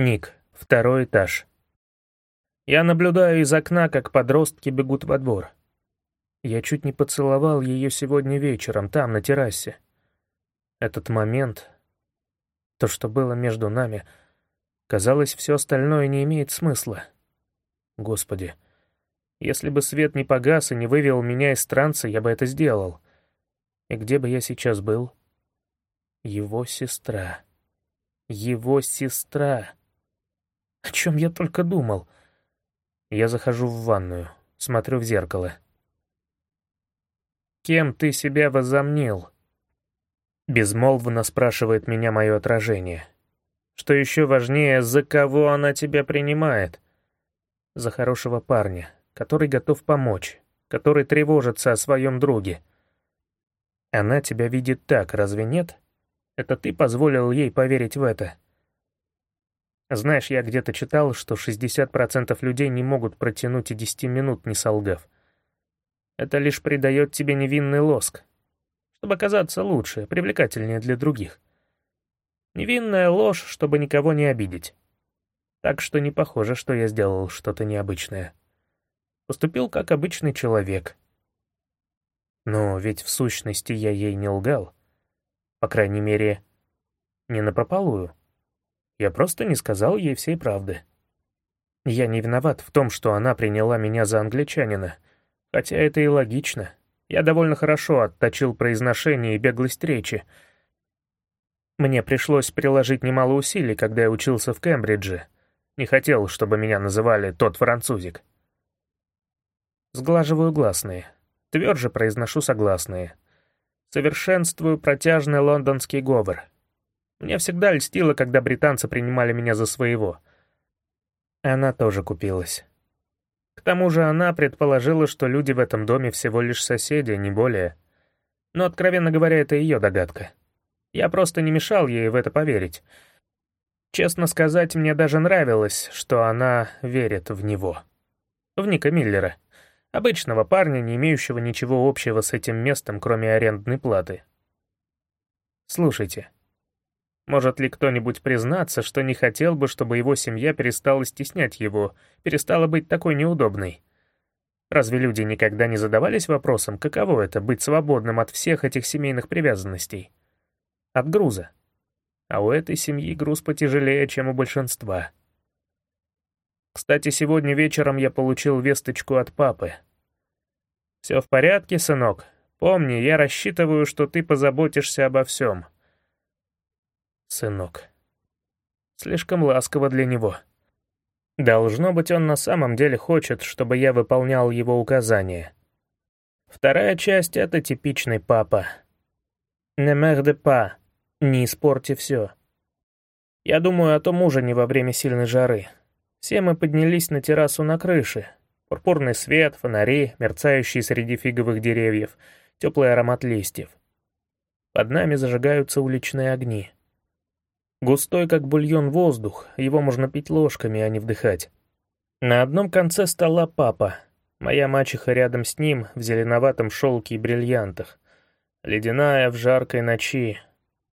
Ник, второй этаж. Я наблюдаю из окна, как подростки бегут во двор. Я чуть не поцеловал ее сегодня вечером, там, на террасе. Этот момент, то, что было между нами, казалось, все остальное не имеет смысла. Господи, если бы свет не погас и не вывел меня из транса, я бы это сделал. И где бы я сейчас был? Его сестра. Его сестра. О чем я только думал? Я захожу в ванную, смотрю в зеркало. «Кем ты себя возомнил?» Безмолвно спрашивает меня мое отражение. Что еще важнее, за кого она тебя принимает? За хорошего парня, который готов помочь, который тревожится о своем друге. Она тебя видит так, разве нет? Это ты позволил ей поверить в это. Знаешь, я где-то читал, что 60% людей не могут протянуть и 10 минут, не солгав. Это лишь придает тебе невинный лоск, чтобы казаться лучше, привлекательнее для других. Невинная ложь, чтобы никого не обидеть. Так что не похоже, что я сделал что-то необычное. Поступил как обычный человек. Но ведь в сущности я ей не лгал. По крайней мере, не напропалую. Я просто не сказал ей всей правды. Я не виноват в том, что она приняла меня за англичанина, хотя это и логично. Я довольно хорошо отточил произношение и беглость речи. Мне пришлось приложить немало усилий, когда я учился в Кембридже. Не хотел, чтобы меня называли «тот французик». Сглаживаю гласные. Тверже произношу согласные. Совершенствую протяжный лондонский говор. Мне всегда льстило, когда британцы принимали меня за своего. Она тоже купилась. К тому же она предположила, что люди в этом доме всего лишь соседи, не более. Но, откровенно говоря, это ее догадка. Я просто не мешал ей в это поверить. Честно сказать, мне даже нравилось, что она верит в него. В Ника Миллера. Обычного парня, не имеющего ничего общего с этим местом, кроме арендной платы. Слушайте, может ли кто-нибудь признаться, что не хотел бы, чтобы его семья перестала стеснять его, перестала быть такой неудобной? Разве люди никогда не задавались вопросом, каково это — быть свободным от всех этих семейных привязанностей? От груза. А у этой семьи груз потяжелее, чем у большинства. Кстати, сегодня вечером я получил весточку от папы. «Все в порядке, сынок. Помни, я рассчитываю, что ты позаботишься обо всем» сынок. Слишком ласково для него. Должно быть, он на самом деле хочет, чтобы я выполнял его указания. Вторая часть — это типичный папа. «Не де па» — «не испорти все». Я думаю о том ужине во время сильной жары. Все мы поднялись на террасу на крыше. Пурпурный свет, фонари, мерцающие среди фиговых деревьев, теплый аромат листьев. Под нами зажигаются уличные огни. Густой, как бульон, воздух, его можно пить ложками, а не вдыхать. На одном конце стола папа, моя мачеха рядом с ним в зеленоватом шелке и бриллиантах, ледяная в жаркой ночи.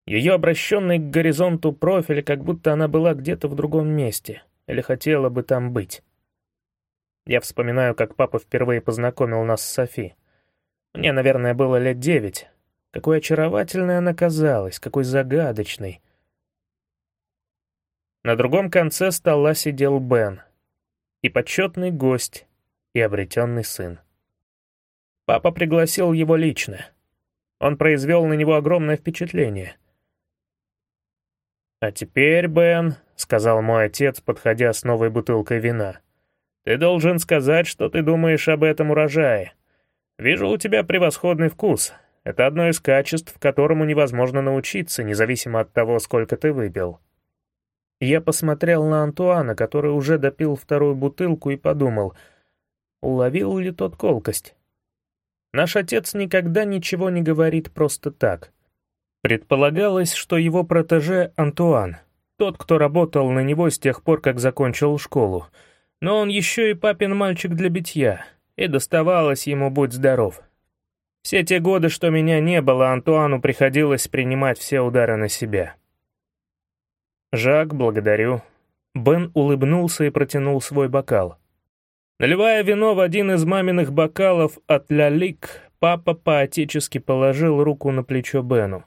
Ее обращенный к горизонту профиль, как будто она была где-то в другом месте, или хотела бы там быть. Я вспоминаю, как папа впервые познакомил нас с Софи. Мне, наверное, было лет девять. Какой очаровательной она казалась, какой загадочной. На другом конце стола сидел Бен, и почетный гость, и обретенный сын. Папа пригласил его лично. Он произвел на него огромное впечатление. «А теперь, Бен», — сказал мой отец, подходя с новой бутылкой вина, «ты должен сказать, что ты думаешь об этом урожае. Вижу у тебя превосходный вкус. Это одно из качеств, которому невозможно научиться, независимо от того, сколько ты выпил». Я посмотрел на Антуана, который уже допил вторую бутылку, и подумал, уловил ли тот колкость. Наш отец никогда ничего не говорит просто так. Предполагалось, что его протеже Антуан, тот, кто работал на него с тех пор, как закончил школу. Но он еще и папин мальчик для битья, и доставалось ему «будь здоров». Все те годы, что меня не было, Антуану приходилось принимать все удары на себя. «Жак, благодарю. Бен улыбнулся и протянул свой бокал. Наливая вино в один из маминых бокалов от Лялик, папа поотечески положил руку на плечо Бену.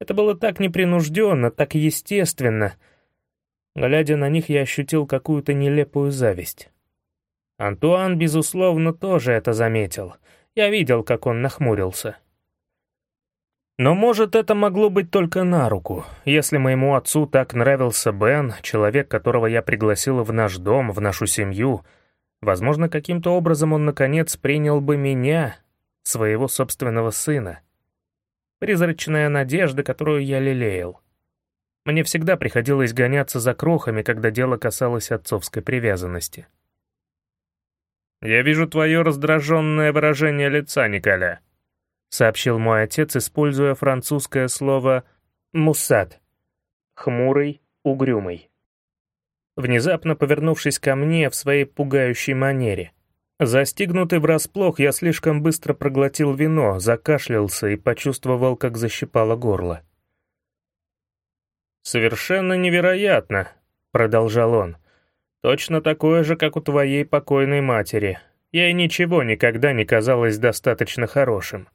Это было так непринужденно, так естественно. Глядя на них, я ощутил какую-то нелепую зависть. Антуан, безусловно, тоже это заметил. Я видел, как он нахмурился. Но, может, это могло быть только на руку. Если моему отцу так нравился Бен, человек, которого я пригласил в наш дом, в нашу семью, возможно, каким-то образом он, наконец, принял бы меня, своего собственного сына. Призрачная надежда, которую я лелеял. Мне всегда приходилось гоняться за крохами, когда дело касалось отцовской привязанности. «Я вижу твое раздраженное выражение лица, Николя», — сообщил мой отец, используя французское слово «муссад» — «хмурый, угрюмый». Внезапно повернувшись ко мне в своей пугающей манере. Застигнутый врасплох, я слишком быстро проглотил вино, закашлялся и почувствовал, как защипало горло. «Совершенно невероятно», — продолжал он. Точно такое же, как у твоей покойной матери. Ей ничего никогда не казалось достаточно хорошим.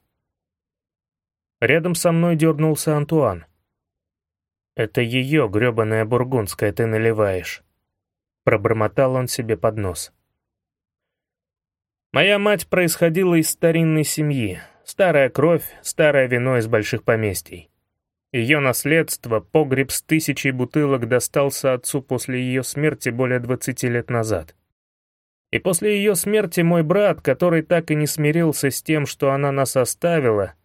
Рядом со мной дернулся Антуан. «Это ее гребаная бургундская ты наливаешь», — пробормотал он себе под нос. Моя мать происходила из старинной семьи. Старая кровь, старое вино из больших поместий. Ее наследство, погреб с тысячей бутылок, достался отцу после ее смерти более 20 лет назад. И после ее смерти мой брат, который так и не смирился с тем, что она нас оставила,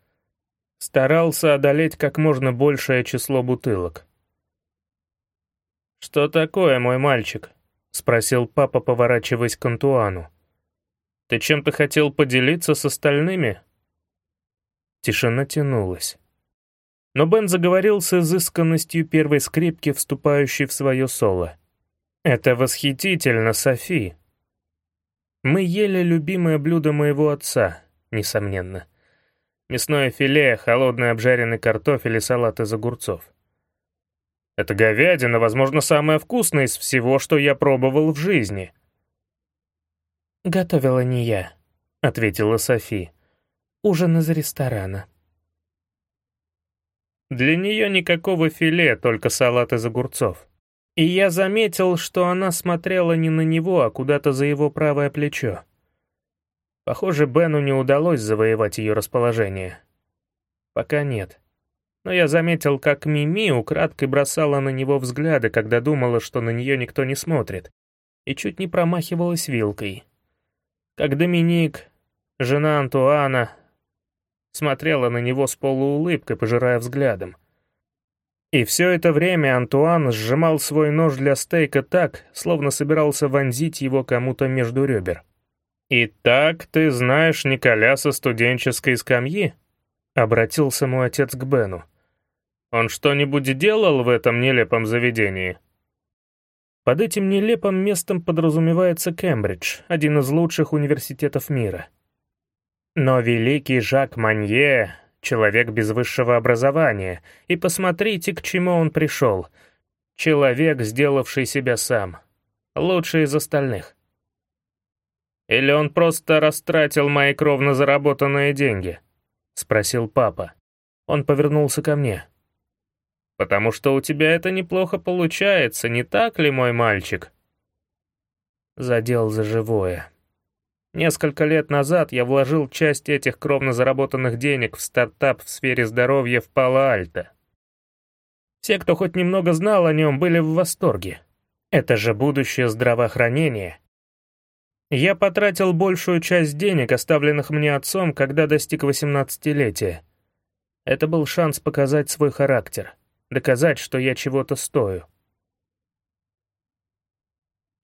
старался одолеть как можно большее число бутылок. «Что такое, мой мальчик?» — спросил папа, поворачиваясь к Антуану. «Ты чем-то хотел поделиться с остальными?» Тишина тянулась. Но Бен заговорил с изысканностью первой скрипки, вступающей в свое соло. «Это восхитительно, Софи!» Мы ели любимое блюдо моего отца, несомненно. Мясное филе, холодный обжаренный картофель и салат из огурцов. Это говядина, возможно, самая вкусная из всего, что я пробовал в жизни. «Готовила не я», — ответила Софи. «Ужин из ресторана». Для нее никакого филе, только салат из огурцов. И я заметил, что она смотрела не на него, а куда-то за его правое плечо. Похоже, Бену не удалось завоевать ее расположение. Пока нет. Но я заметил, как Мими украдкой бросала на него взгляды, когда думала, что на нее никто не смотрит, и чуть не промахивалась вилкой. Как Доминик, жена Антуана, смотрела на него с полуулыбкой, пожирая взглядом. И все это время Антуан сжимал свой нож для стейка так, словно собирался вонзить его кому-то между ребер. «Итак, ты знаешь Николя со студенческой скамьи?» — обратился мой отец к Бену. «Он что-нибудь делал в этом нелепом заведении?» Под этим нелепым местом подразумевается Кембридж, один из лучших университетов мира. Но великий Жак Манье — человек без высшего образования, и посмотрите, к чему он пришел. Человек, сделавший себя сам. Лучший из остальных. «Или он просто растратил мои кровно заработанные деньги?» — спросил папа. Он повернулся ко мне. «Потому что у тебя это неплохо получается, не так ли, мой мальчик?» Задел за живое. Несколько лет назад я вложил часть этих кровно заработанных денег в стартап в сфере здоровья в Пало-Альто. Все, кто хоть немного знал о нем, были в восторге. Это же будущее здравоохранения. Я потратил большую часть денег, оставленных мне отцом, когда достиг 18-летия. Это был шанс показать свой характер, доказать, что я чего-то стою.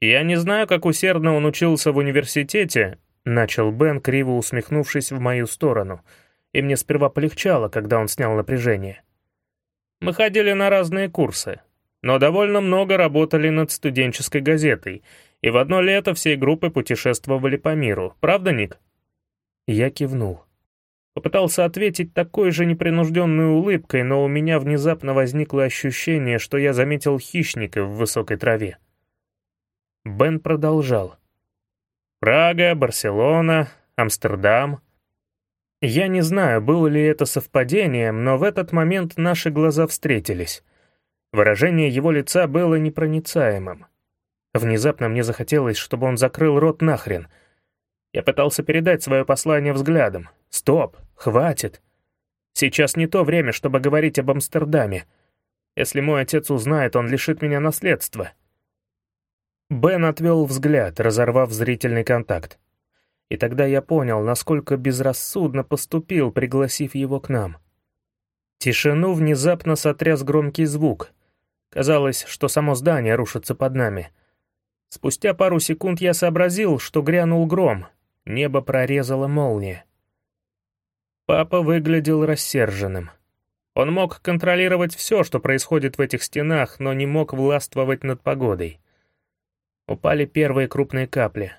«Я не знаю, как усердно он учился в университете», — начал Бен, криво усмехнувшись в мою сторону, и мне сперва полегчало, когда он снял напряжение. «Мы ходили на разные курсы, но довольно много работали над студенческой газетой, и в одно лето всей группой путешествовали по миру, правда, Ник?» Я кивнул. Попытался ответить такой же непринужденной улыбкой, но у меня внезапно возникло ощущение, что я заметил хищника в высокой траве. Бен продолжал. «Прага, Барселона, Амстердам. Я не знаю, было ли это совпадением, но в этот момент наши глаза встретились. Выражение его лица было непроницаемым. Внезапно мне захотелось, чтобы он закрыл рот нахрен. Я пытался передать свое послание взглядом. «Стоп! Хватит! Сейчас не то время, чтобы говорить об Амстердаме. Если мой отец узнает, он лишит меня наследства». Бен отвел взгляд, разорвав зрительный контакт. И тогда я понял, насколько безрассудно поступил, пригласив его к нам. Тишину внезапно сотряс громкий звук. Казалось, что само здание рушится под нами. Спустя пару секунд я сообразил, что грянул гром. Небо прорезала молния. Папа выглядел рассерженным. Он мог контролировать все, что происходит в этих стенах, но не мог властвовать над погодой. Упали первые крупные капли.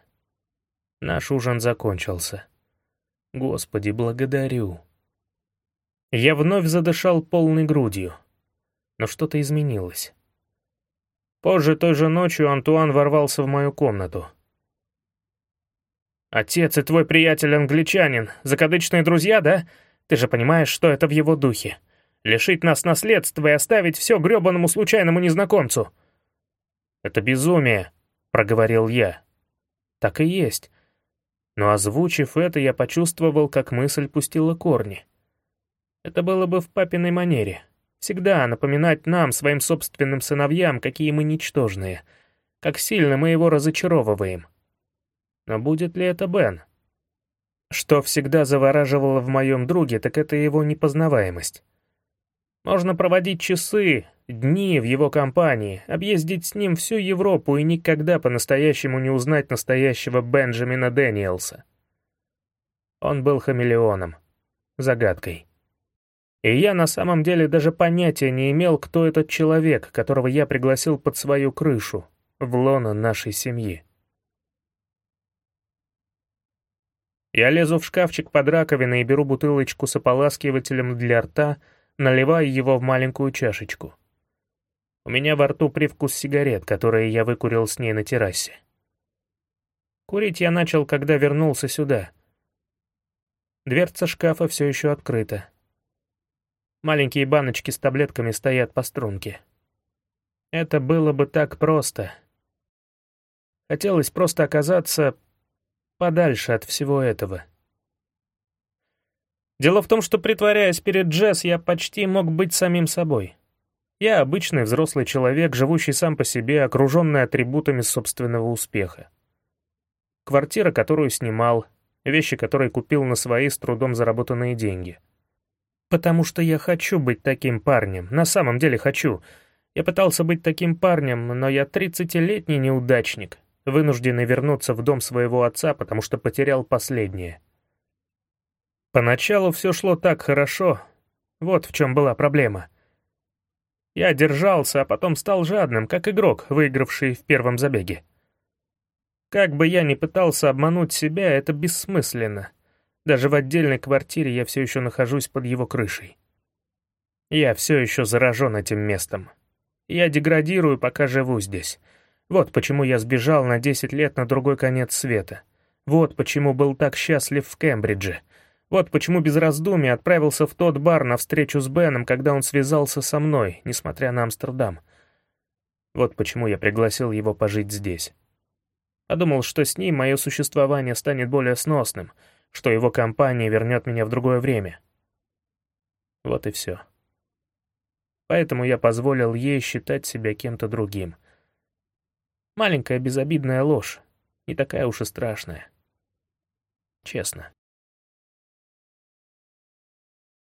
Наш ужин закончился. Господи, благодарю. Я вновь задышал полной грудью. Но что-то изменилось. Позже той же ночью Антуан ворвался в мою комнату. «Отец и твой приятель-англичанин, закадычные друзья, да? Ты же понимаешь, что это в его духе. Лишить нас наследства и оставить все грёбаному случайному незнакомцу». «Это безумие», — проговорил я. «Так и есть. Но озвучив это, я почувствовал, как мысль пустила корни. Это было бы в папиной манере. Всегда напоминать нам, своим собственным сыновьям, какие мы ничтожные, как сильно мы его разочаровываем. Но будет ли это Бен? Что всегда завораживало в моем друге, так это его непознаваемость. Можно проводить часы, дни в его компании, объездить с ним всю Европу и никогда по-настоящему не узнать настоящего Бенджамина Дэниелса. Он был хамелеоном, загадкой. И я на самом деле даже понятия не имел, кто этот человек, которого я пригласил под свою крышу, в лоно нашей семьи. Я лезу в шкафчик под раковиной и беру бутылочку с ополаскивателем для рта — наливаю его в маленькую чашечку. У меня во рту привкус сигарет, которые я выкурил с ней на террасе. Курить я начал, когда вернулся сюда. Дверца шкафа все еще открыта. Маленькие баночки с таблетками стоят по струнке. Это было бы так просто. Хотелось просто оказаться подальше от всего этого. Дело в том, что, притворяясь перед Джесс, я почти мог быть самим собой. Я обычный взрослый человек, живущий сам по себе, окруженный атрибутами собственного успеха. Квартира, которую снимал, вещи, которые купил на свои с трудом заработанные деньги. Потому что я хочу быть таким парнем, на самом деле хочу. Я пытался быть таким парнем, но я тридцатилетний неудачник, вынужденный вернуться в дом своего отца, потому что потерял последнее — Поначалу все шло так хорошо. Вот в чем была проблема. Я держался, а потом стал жадным, как игрок, выигравший в первом забеге. Как бы я ни пытался обмануть себя, это бессмысленно. Даже в отдельной квартире я все еще нахожусь под его крышей. Я все еще заражен этим местом. Я деградирую, пока живу здесь. Вот почему я сбежал на 10 лет на другой конец света. Вот почему был так счастлив в Кембридже — вот почему без раздумий отправился в тот бар на встречу с Беном, когда он связался со мной, несмотря на Амстердам. Вот почему я пригласил его пожить здесь. Подумал, что с ним мое существование станет более сносным, что его компания вернет меня в другое время. Вот и все. Поэтому я позволил ей считать себя кем-то другим. Маленькая безобидная ложь, не такая уж и страшная. Честно.